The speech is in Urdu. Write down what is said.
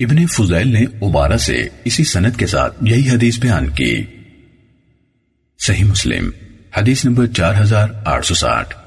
ابن فضیل نے عبارہ سے اسی سنت کے ساتھ یہی حدیث بیان کی۔ صحیح مسلم، حدیث نمبر چار ہزار آٹھ سو ساٹھ۔